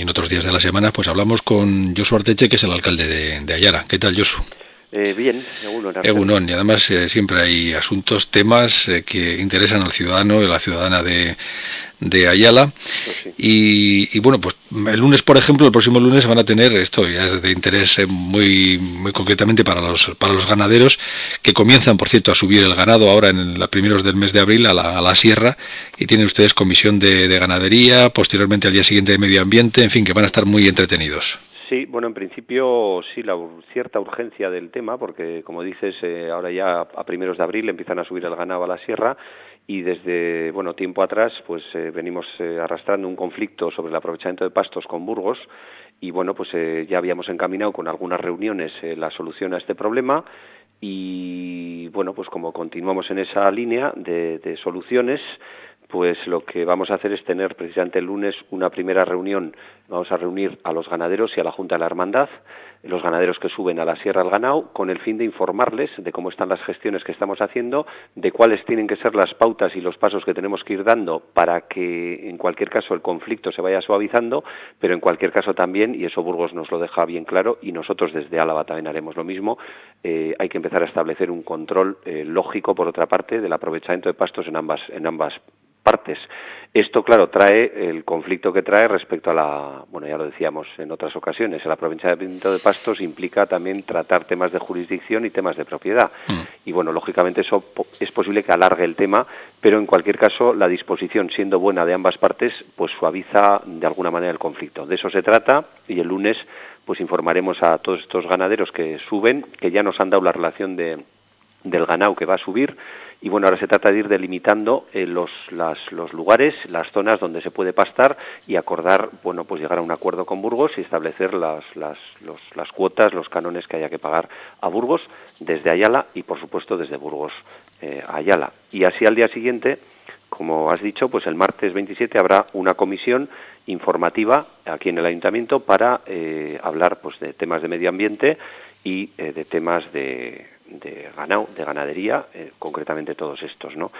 y en otros días de la semana, pues hablamos con Josu Arteche, que es el alcalde de, de Ayala. ¿Qué tal, Josu? Eh, bien, Egunon. Egunon, y además eh, siempre hay asuntos, temas eh, que interesan al ciudadano y a la ciudadana de, de Ayala. Pues y, bueno, pues el lunes, por ejemplo, el próximo lunes van a tener, esto ya es de interés muy, muy concretamente para los, para los ganaderos, que comienzan, por cierto, a subir el ganado ahora en los primeros del mes de abril a la, a la sierra, y tienen ustedes comisión de, de ganadería, posteriormente al día siguiente de medio ambiente, en fin, que van a estar muy entretenidos. Sí, bueno, en principio sí, la cierta urgencia del tema, porque como dices, eh, ahora ya a primeros de abril empiezan a subir el ganado a la sierra y desde bueno tiempo atrás pues eh, venimos eh, arrastrando un conflicto sobre el aprovechamiento de pastos con Burgos y bueno pues eh, ya habíamos encaminado con algunas reuniones eh, la solución a este problema y bueno pues como continuamos en esa línea de, de soluciones pues lo que vamos a hacer es tener precisamente el lunes una primera reunión. Vamos a reunir a los ganaderos y a la Junta de la Hermandad, los ganaderos que suben a la Sierra del Ganao, con el fin de informarles de cómo están las gestiones que estamos haciendo, de cuáles tienen que ser las pautas y los pasos que tenemos que ir dando para que en cualquier caso el conflicto se vaya suavizando, pero en cualquier caso también, y eso Burgos nos lo deja bien claro, y nosotros desde Álava también haremos lo mismo, eh, hay que empezar a establecer un control eh, lógico, por otra parte, del aprovechamiento de pastos en ambas, en ambas partes. Esto, claro, trae el conflicto que trae respecto a la, bueno, ya lo decíamos en otras ocasiones, el aprovechamiento de pastos implica también tratar temas de jurisdicción y temas de propiedad. Mm. Y bueno, lógicamente eso es posible que alargue el tema, pero en cualquier caso la disposición, siendo buena de ambas partes, pues suaviza de alguna manera el conflicto. De eso se trata y el lunes pues informaremos a todos estos ganaderos que suben, que ya nos han dado la relación de, del ganado que va a subir y bueno, ahora se trata de ir delimitando eh, los, las, los lugares, las zonas donde se puede pastar y acordar, bueno, pues llegar a un acuerdo con Burgos y establecer las, las, los- las cuotas, los canones que haya que pagar a Burgos desde Ayala y por supuesto desde Burgos eh, a Ayala. Y así al día siguiente, como has dicho, pues el martes 27 habrá una comisión informativa aquí en el ayuntamiento para eh, hablar pues de temas de medio ambiente y eh, de temas de, de ganado, de ganadería, eh, concretamente todos estos, ¿no?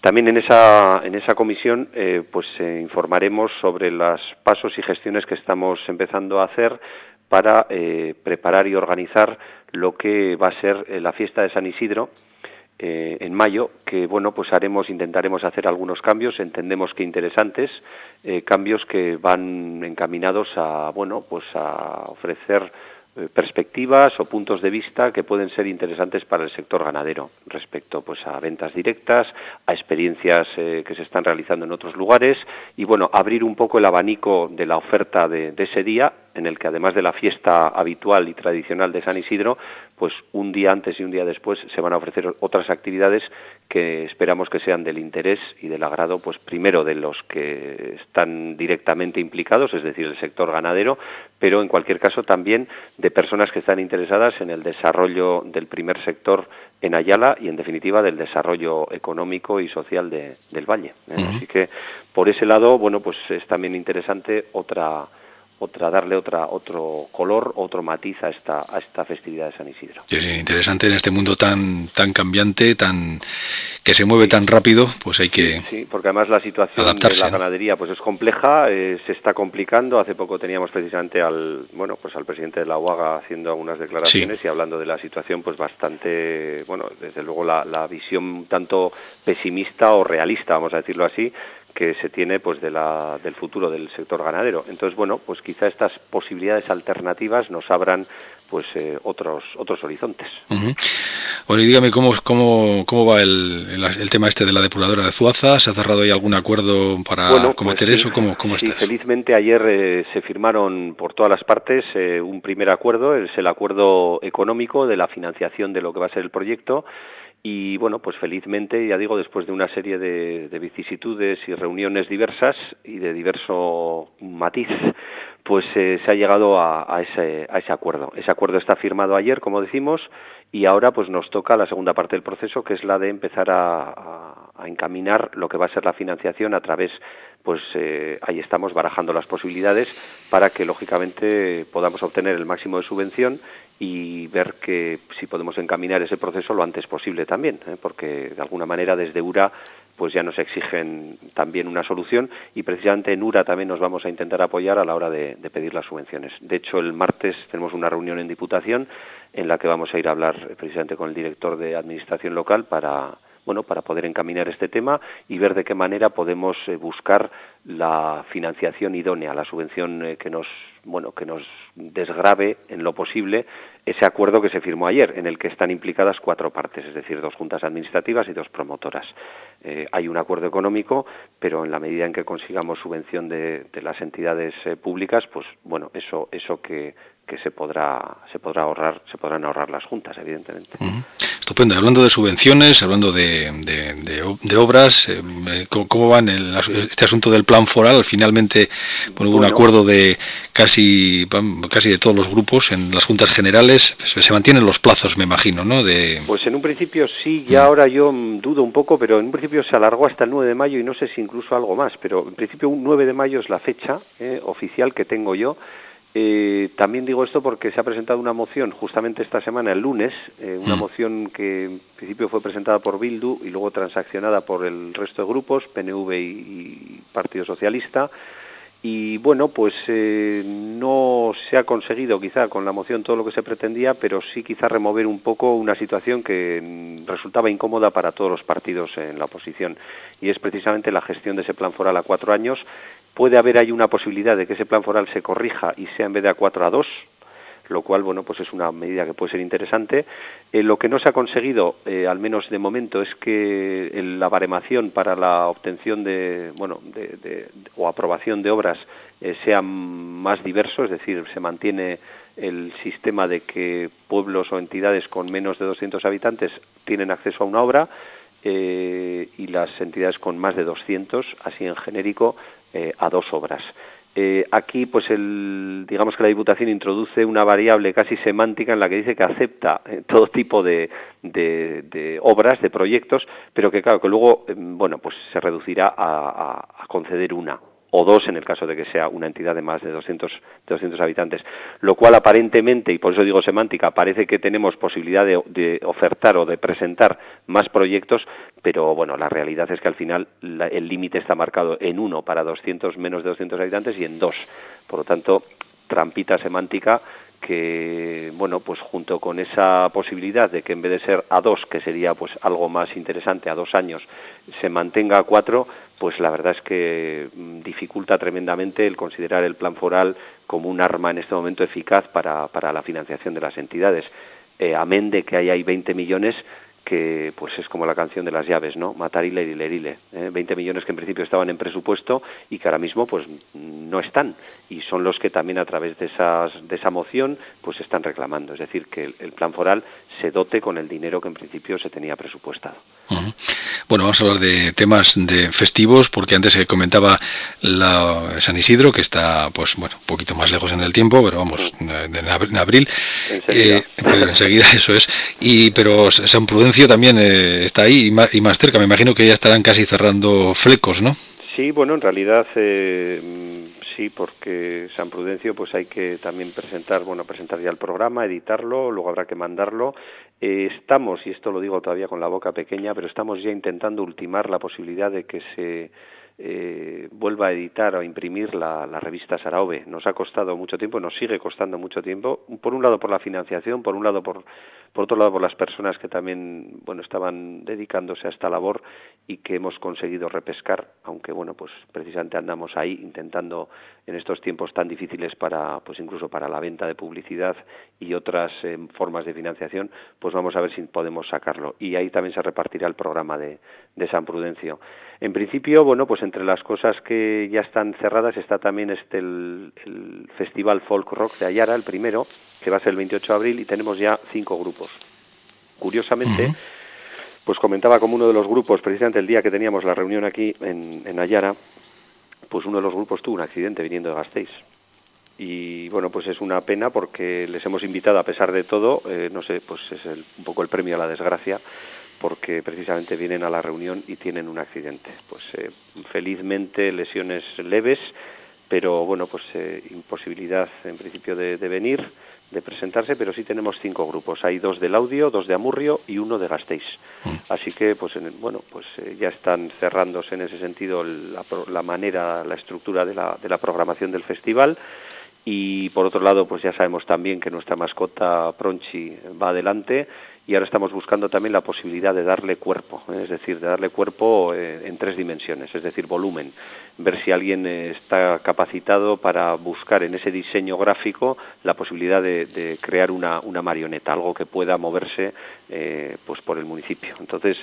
También en esa, en esa comisión eh, pues eh, informaremos sobre los pasos y gestiones que estamos empezando a hacer para preparar y organizar lo que va a ser la fiesta de San Isidro, en mayo, que bueno, pues haremos, intentaremos hacer algunos cambios, entendemos que interesantes, cambios que van encaminados a, bueno, pues a ofrecer perspectivas o puntos de vista que pueden ser interesantes para el sector ganadero respecto pues a ventas directas, a experiencias eh, que se están realizando en otros lugares y bueno, abrir un poco el abanico de la oferta de ese día en el que además de la fiesta habitual y tradicional de San Isidro, pues un día antes y un día después se van a ofrecer otras actividades que esperamos que sean del interés y del agrado, pues primero de los que están directamente implicados, es decir, el sector ganadero, pero en cualquier caso también de personas que están interesadas en el desarrollo del primer sector en Ayala y en definitiva del desarrollo económico y social de- del valle. ¿eh? Así que por ese lado, bueno, pues es también interesante otra otra darle otra otro color, otro matiz a esta a esta festividad de San Isidro. Sí, sí, interesante en este mundo tan tan cambiante, tan que se mueve tan rápido, pues hay que Sí, porque además la situación adaptarse, de la ganadería pues es compleja, eh, se está complicando. Hace poco teníamos precisamente al bueno pues al presidente de la UAGA haciendo algunas declaraciones y hablando de la situación pues bastante bueno desde luego la, la visión tanto pesimista o realista vamos a decirlo así que se tiene pues de la, del futuro del sector ganadero. Entonces bueno pues quizá estas posibilidades alternativas nos abran pues eh, otros otros horizontes. Ujú. Bueno, y dígame cómo, cómo, cómo va el, el, el tema este de la depuradora de Zuaza. ¿Se ha cerrado ahí algún acuerdo para Bueno, cometer pues sí. eso? ¿Cómo, cómo Sí, estás? felizmente ayer eh, se firmaron por todas las partes eh, un primer acuerdo, es el acuerdo económico de la financiación de lo que va a ser el proyecto. Y bueno, pues felizmente, ya digo, después de una serie de, de vicisitudes y reuniones diversas y de diverso matiz, pues eh, se ha llegado a, ese, a ese acuerdo. Ese acuerdo está firmado ayer, como decimos, y ahora pues nos toca la segunda parte del proceso, que es la de empezar a, a, a encaminar lo que va a ser la financiación a través pues eh, ahí estamos barajando las posibilidades para que lógicamente podamos obtener el máximo de subvención y ver que si podemos encaminar ese proceso lo antes posible también, ¿eh? porque de alguna manera desde URA pues ya nos exigen también una solución y precisamente en URA también nos vamos a intentar apoyar a la hora de, pedir las subvenciones. De hecho, el martes tenemos una reunión en Diputación en la que vamos a ir a hablar precisamente con el director de Administración Local para bueno, para poder encaminar este tema y ver de qué manera podemos eh, buscar la financiación idónea, la subvención eh, que nos bueno, que nos desgrave en lo posible ese acuerdo que se firmó ayer, en el que están implicadas cuatro partes, es decir, dos juntas administrativas y dos promotoras. Eh, hay un acuerdo económico, pero en la medida en que consigamos subvención de, las entidades públicas, pues bueno, eso, eso que, que se podrá, se podrá ahorrar, se podrán ahorrar las juntas, evidentemente. Estupendo. Hablando de subvenciones, hablando de, de, obras, eh, ¿cómo, van este asunto del plan foral? Finalmente hubo un acuerdo de casi casi de todos los grupos en las juntas generales. Se mantienen los plazos, me imagino, ¿no? De... Pues en un principio sí, y ahora yo dudo un poco, pero en un principio se alargó hasta el 9 de mayo y no sé si incluso algo más, pero en principio un 9 de mayo es la fecha eh, oficial que tengo yo eh, también digo esto porque se ha presentado una moción justamente esta semana, el lunes, eh, una mm. moción que en principio fue presentada por Bildu y luego transaccionada por el resto de grupos, PNV y, Partido Socialista. Y bueno, pues eh, no se ha conseguido quizá con la moción todo lo que se pretendía, pero sí quizá remover un poco una situación que resultaba incómoda para todos los partidos en la oposición. Y es precisamente la gestión de ese plan foral a cuatro años Puede haber ahí una posibilidad de que ese plan foral se corrija y sea en vez de a 4 a 2, lo cual, bueno, pues es una medida que puede ser interesante. Eh, lo que no se ha conseguido, eh, al menos de momento, es que la baremación para la obtención de, bueno, de, o aprobación de obras eh, sea más diverso, es decir, se mantiene el sistema de que pueblos o entidades con menos de 200 habitantes tienen acceso a una obra y las entidades con más de 200, así en genérico, eh, a dos obras. Eh, aquí, pues, el, digamos que la Diputación introduce una variable casi semántica en la que dice que acepta eh, todo tipo de, obras, de proyectos, pero que claro, que luego, bueno, pues se reducirá a conceder una o dos en el caso de que sea una entidad de más de 200, 200 habitantes, lo cual aparentemente, y por eso digo semántica, parece que tenemos posibilidad de, ofertar o de presentar más proyectos, pero bueno, la realidad es que al final el límite está marcado en uno para 200, menos de 200 habitantes y en dos. Por lo tanto, trampita semántica que bueno pues junto con esa posibilidad de que en vez de ser a dos que sería pues algo más interesante a dos años se mantenga a cuatro pues la verdad es que mm, dificulta tremendamente el considerar el plan foral como un arma en este momento eficaz para, para la financiación de las entidades. Eh, amén de que hay, hay 20 millones que pues es como la canción de las llaves, ¿no? Matar y lerile. ¿eh? 20 millones que en principio estaban en presupuesto y que ahora mismo pues no están y son los que también a través de, esas, de esa moción pues están reclamando. Es decir, que el, plan foral se dote con el dinero que en principio se tenía presupuestado. Bueno, vamos a hablar de temas de festivos, porque antes se comentaba la San Isidro, que está, pues bueno, un poquito más lejos en el tiempo, pero vamos, en abril. Enseguida. Eh, enseguida, eso es. Y, pero San Prudencio también eh, está ahí y más, y más, cerca. Me imagino que ya estarán casi cerrando flecos, ¿no? Sí, bueno, en realidad eh, sí, porque San Prudencio pues hay que también presentar, bueno, presentar ya el programa, editarlo, luego habrá que mandarlo. Eh, estamos, y esto lo digo todavía con la boca pequeña, pero estamos ya intentando ultimar la posibilidad de que se eh, vuelva a editar o imprimir la, la, revista Saraove. Nos ha costado mucho tiempo, nos sigue costando mucho tiempo, por un lado por la financiación, por un lado por, por otro lado por las personas que también bueno estaban dedicándose a esta labor y que hemos conseguido repescar, aunque bueno pues precisamente andamos ahí intentando en estos tiempos tan difíciles para pues incluso para la venta de publicidad y otras eh, formas de financiación, pues vamos a ver si podemos sacarlo y ahí también se repartirá el programa de, de San Prudencio. En principio, bueno, pues entre las cosas que ya están cerradas está también este el, Festival Folk Rock de Ayara, el primero, que va a ser el 28 de abril y tenemos ya cinco grupos. Curiosamente, pues comentaba como uno de los grupos, precisamente el día que teníamos la reunión aquí en, en Ayara, pues uno de los grupos tuvo un accidente viniendo de Gasteiz y bueno pues es una pena porque les hemos invitado a pesar de todo eh, no sé pues es un poco el premio a la desgracia porque precisamente vienen a la reunión y tienen un accidente. Pues eh, felizmente lesiones leves, pero bueno, pues imposibilidad en principio de, de venir de presentarse, pero sí tenemos cinco grupos. Hay dos del audio, dos de Amurrio y uno de Gasteiz. Mm. Así que, pues, bueno, pues eh, ya están cerrándose en ese sentido la, la manera, la estructura de la, de la programación del festival. Y por otro lado, pues ya sabemos también que nuestra mascota Pronchi va adelante y ahora estamos buscando también la posibilidad de darle cuerpo, ¿eh? es decir, de darle cuerpo eh, en tres dimensiones, es decir, volumen, ver si alguien eh, está capacitado para buscar en ese diseño gráfico la posibilidad de, crear una, una, marioneta, algo que pueda moverse pues por el municipio. Entonces,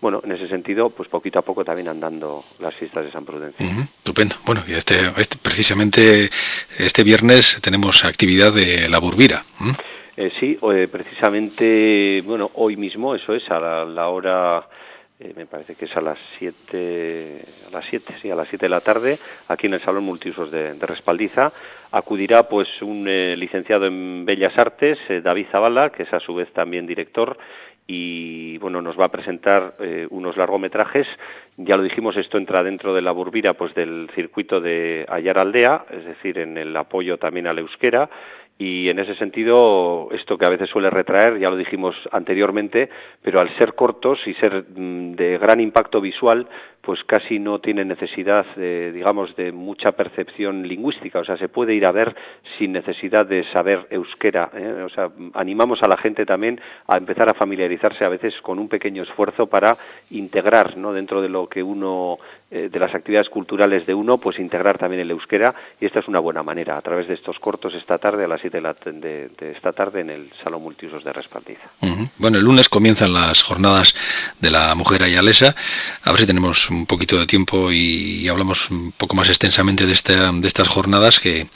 bueno, en ese sentido, pues poquito a poco también andando las fiestas de San Prudencio. estupendo. Bueno, y este, este, precisamente este viernes tenemos actividad de la Burbira. Eh, sí, eh, precisamente, bueno, hoy mismo, eso es, a la, hora, eh, me parece que es a las 7, a las 7, sí, a las 7 de la tarde, aquí en el Salón Multiusos de, Respaldiza, acudirá pues un licenciado en Bellas Artes, David Zavala, que es a su vez también director, y bueno, nos va a presentar unos largometrajes. Ya lo dijimos, esto entra dentro de la burbira pues del circuito de Ayar Aldea, es decir, en el apoyo también al euskera y en ese sentido esto que a veces suele retraer, ya lo dijimos anteriormente, pero al ser cortos y ser mm, de gran impacto visual, pues casi no tiene necesidad, de, digamos, de mucha percepción lingüística, o sea, se puede ir a ver sin necesidad de saber euskera, ¿eh? o sea, animamos a la gente también a empezar a familiarizarse a veces con un pequeño esfuerzo para integrar, ¿no? Dentro de lo que uno, eh, de las actividades culturales de uno, pues integrar también el euskera, y esta es una buena manera, a través de estos cortos esta tarde, a las 7 de, de, esta tarde, en el Salón Multiusos de Respaldiza. Bueno, el lunes comienzan las jornadas de la mujer ayalesa, a ver si tenemos un poquito de tiempo y, hablamos un poco más extensamente de, de estas jornadas que,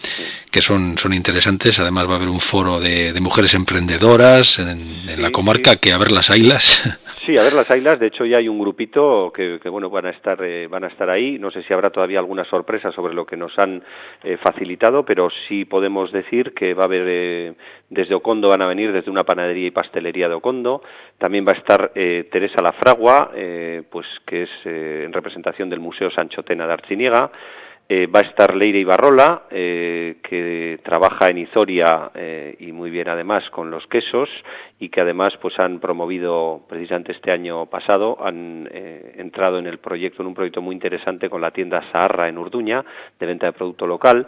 que son, son interesantes. Además va a haber un foro de, mujeres emprendedoras en, la comarca, que a ver las ailas. Sí, a ver las ailas. De hecho ya hay un grupito que, bueno van a estar eh, van a estar ahí. No sé si habrá todavía alguna sorpresa sobre lo que nos han eh, facilitado, pero sí podemos decir que va a haber eh, desde Ocondo van a venir desde una panadería y pastelería de Ocondo. También va a estar Teresa Lafragua, pues que es en representación del Museo Sanchotena de Archiniega. Eh, va a estar Leire Ibarrola, eh, que trabaja en Izoria eh, y muy bien además con los quesos y que además pues han promovido precisamente este año pasado, han entrado en el proyecto, en un proyecto muy interesante con la tienda Saharra en Urduña, de venta de producto local.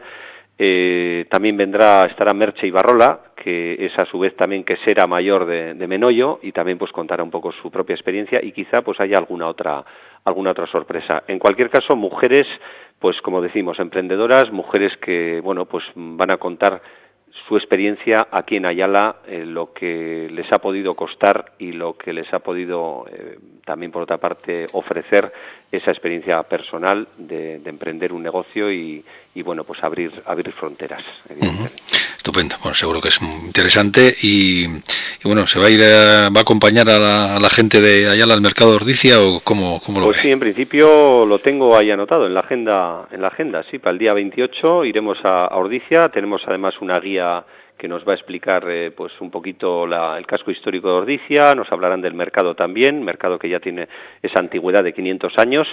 también vendrá, estará Merche Ibarrola, que es a su vez también que será mayor de, de Menoyo y también pues contará un poco su propia experiencia y quizá pues haya alguna otra alguna otra sorpresa. En cualquier caso, mujeres pues como decimos, emprendedoras, mujeres que, bueno, pues van a contar su experiencia aquí en Ayala, eh, lo que les ha podido costar y lo que les ha podido eh, también, por otra parte, ofrecer esa experiencia personal de, emprender un negocio y, bueno, pues abrir, abrir fronteras. Estupendo, bueno, seguro que es interesante y, bueno, ¿se va a ir a, va a acompañar a la, gente de Ayala al mercado de Ordicia o cómo, cómo lo Pues sí, en principio lo tengo ahí anotado en la agenda, en la agenda, sí, para el día 28 iremos a, a Ordicia, tenemos además una guía que nos va a explicar eh, pues un poquito el casco histórico de Ordicia, nos hablarán del mercado también, mercado que ya tiene esa antigüedad de 500 años.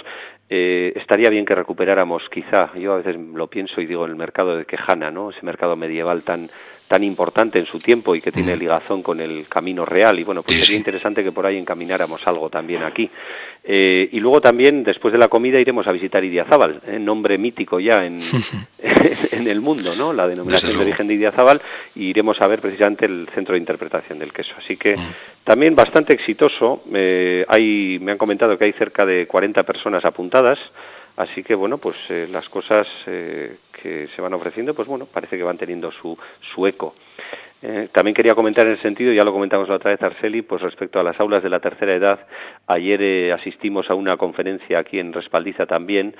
Eh, estaría bien que recuperáramos quizá, yo a veces lo pienso y digo, el mercado de Quejana, ¿no? ese mercado medieval tan tan importante en su tiempo y que tiene ligazón con el camino real. Y bueno pues sería interesante que por ahí encamináramos algo también aquí. Eh, y luego también después de la comida iremos a visitar Idiazábal ¿eh? nombre mítico ya en, en el mundo no la denominación de origen de Idiazábal y iremos a ver precisamente el centro de interpretación del queso. Así que también bastante exitoso eh, hay me han comentado que hay cerca de 40 personas apuntadas Así que bueno, pues eh, las cosas eh, que se van ofreciendo, pues bueno, parece que van teniendo su, su eco. Eh, también quería comentar en el sentido, ya lo comentamos la otra vez, Arceli, pues respecto a las aulas de la tercera edad, ayer asistimos a una conferencia aquí en Respaldiza también,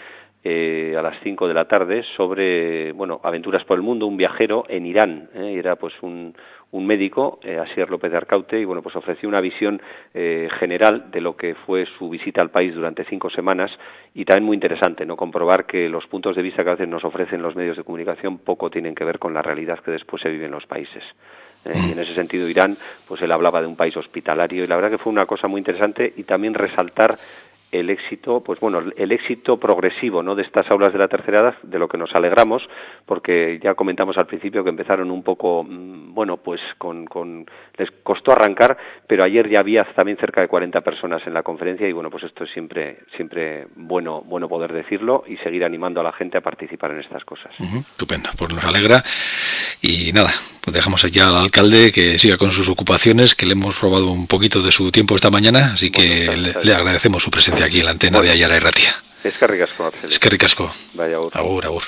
a las 5 de la tarde, sobre, bueno, aventuras por el mundo, un viajero en Irán. Era pues un, un médico, eh, Asier López de Arcaute, y bueno, pues ofreció una visión eh, general de lo que fue su visita al país durante cinco semanas y también muy interesante, ¿no? Comprobar que los puntos de vista que a veces nos ofrecen los medios de comunicación poco tienen que ver con la realidad que después se vive en los países. ¿eh? y en ese sentido Irán, pues él hablaba de un país hospitalario y la verdad que fue una cosa muy interesante y también resaltar el éxito, pues bueno, el éxito progresivo ¿no? de estas aulas de la tercera edad, de lo que nos alegramos, porque ya comentamos al principio que empezaron un poco, mm, bueno, pues con, con les costó arrancar, pero ayer ya había también cerca de 40 personas en la conferencia y bueno, pues esto es siempre, siempre bueno, bueno poder decirlo y seguir animando a la gente a participar en estas cosas. estupendo, pues nos alegra y nada, pues dejamos allá al alcalde que siga con sus ocupaciones, que le hemos robado un poquito de su tiempo esta mañana, así que le, agradecemos su presencia aquí en la antena de Ayara y Ratia. Es que ricasco, Es que ricasco. Vaya, agur. Agur, agur.